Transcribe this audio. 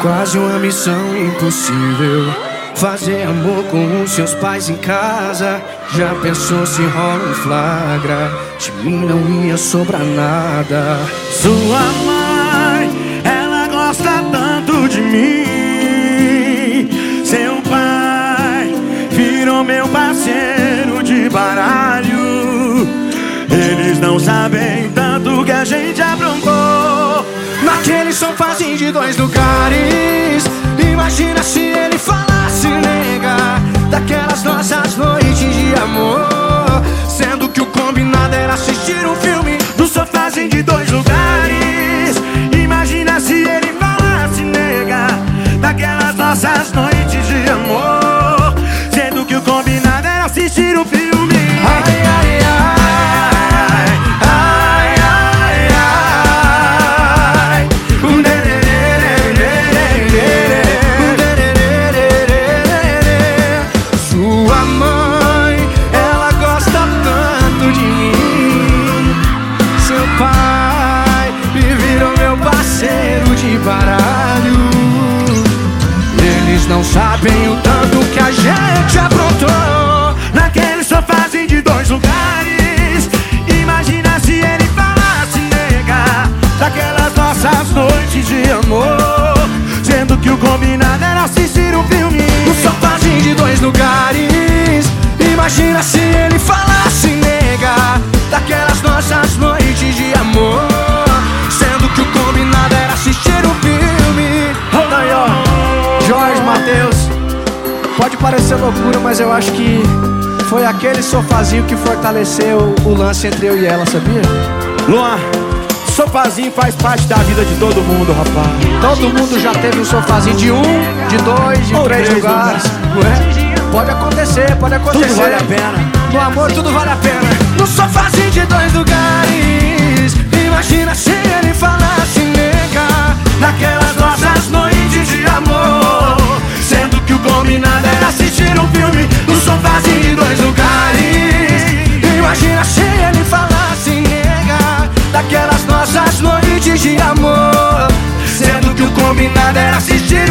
Quase uma missão impossível. Fazer amor com os seus pais em casa. Já pensou se rola um flagra? De mim não ia sobrar nada. Sua mãe, ela gosta tanto de mim. Seu pai virou meu parceiro de baralho. Eles não sabem Naquele sofazinho de dois lugares. Imagina se ele falasse, nega, daquelas nossas noites de amor. Sendo que o combinado era assistir um filme no sofazinho de dois lugares. A gente aprontou. Naquele sofazinho de dois lugares Imagina se ele falasse, nega Daquelas nossas noites de amor Sendo que o combinado era assistir um filme No sofazinho de dois lugares. Imagina se ele falasse, nega, daquelas nossas noites de amor. Pode parecer loucura, mas eu acho que foi aquele sofazinho que fortaleceu o lance entre eu e ela, sabia? Luan, sofazinho faz parte da vida de todo mundo, rapaz Todo mundo já teve um sofazinho de um, de dois, de Ou três três lugares. Não é? Pode acontecer, pode acontecer. Tudo vale a pena No amor tudo vale a pena. No sofazinho de dois lugares. Imagina se ele falasse, nega, daquelas nossas noites de amor. Combinado era assistir.